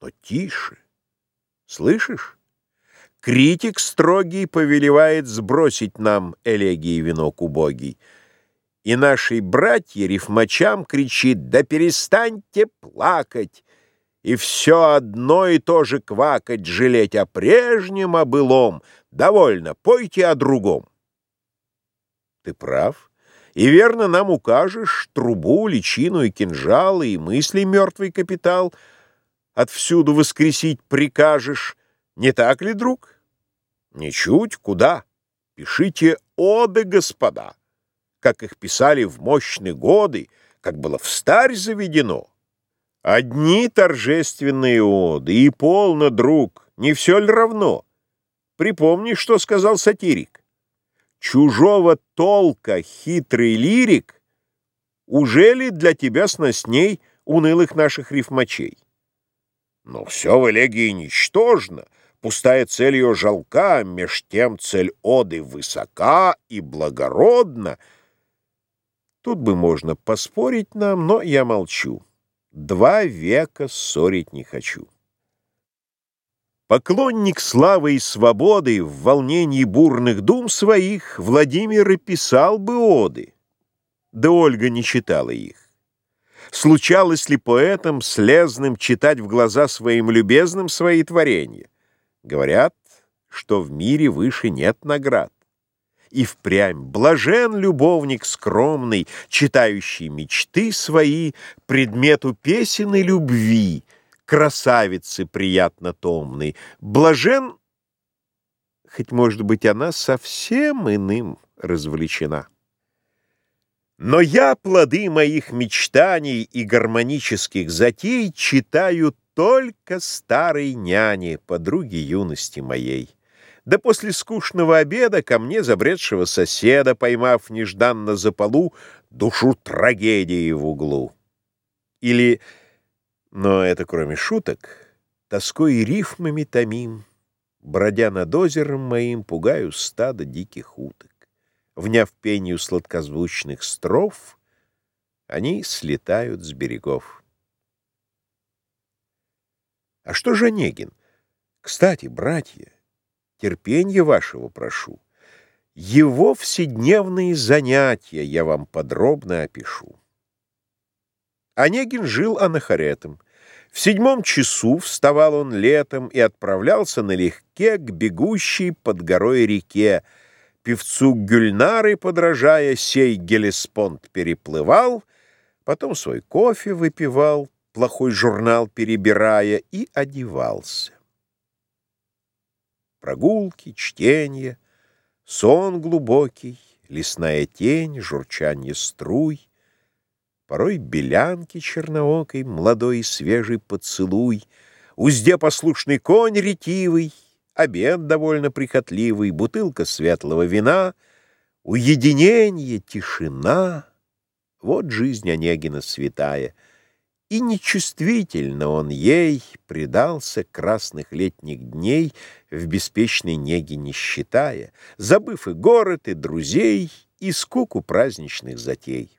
Но тише. Слышишь? Критик строгий повелевает сбросить нам элегии венок убогий. И нашей братья рифмачам кричит «Да перестаньте плакать!» И все одно и то же квакать, жалеть о прежнем, о былом. Довольно, пойте о другом. Ты прав. И верно нам укажешь трубу, личину и кинжалы, и мысли мертвый капитал. Отвсюду воскресить прикажешь. Не так ли, друг? Ничуть, куда? Пишите оды, господа, как их писали в мощные годы, как было в старь заведено. Одни торжественные оды, и полно, друг, не все ли равно? Припомни, что сказал сатирик чужого толка хитрый лирик, уже ли для тебя сносней унылых наших рифмачей? Но все в элегии ничтожно, пустая цель ее жалка, меж тем цель оды высока и благородна. Тут бы можно поспорить нам, но я молчу. Два века ссорить не хочу. Поклонник славы и свободы, в волнении бурных дум своих, Владимир и писал бы оды, да Ольга не читала их. Случалось ли поэтам слезным читать в глаза своим любезным свои творения? Говорят, что в мире выше нет наград. И впрямь блажен любовник скромный, читающий мечты свои, предмету песен и любви — красавицы приятно томной. Блажен, хоть, может быть, она совсем иным развлечена. Но я плоды моих мечтаний и гармонических затей читаю только старой няне, подруги юности моей. Да после скучного обеда ко мне забредшего соседа, поймав нежданно за полу душу трагедии в углу. Или но это кроме шуток, тоской и рифмами томим, Бродя над озером моим, пугаю стадо диких уток. Вняв пению сладкозвучных строф, Они слетают с берегов. А что же Онегин? Кстати, братья, терпенье вашего прошу. Его вседневные занятия я вам подробно опишу. Онегин жил анахаретом. В седьмом часу вставал он летом и отправлялся налегке к бегущей под горой реке. Певцу Гюльнары, подражая, сей Гелеспонд переплывал, потом свой кофе выпивал, плохой журнал перебирая, и одевался. Прогулки, чтение, сон глубокий, лесная тень, журчанье струй — Порой белянки черноокой, молодой и свежий поцелуй, Узде послушный конь ретивый, Обед довольно прихотливый, Бутылка светлого вина, Уединение, тишина. Вот жизнь Онегина святая. И нечувствительно он ей Предался красных летних дней В беспечной неге не считая, Забыв и город, и друзей, И скуку праздничных затей.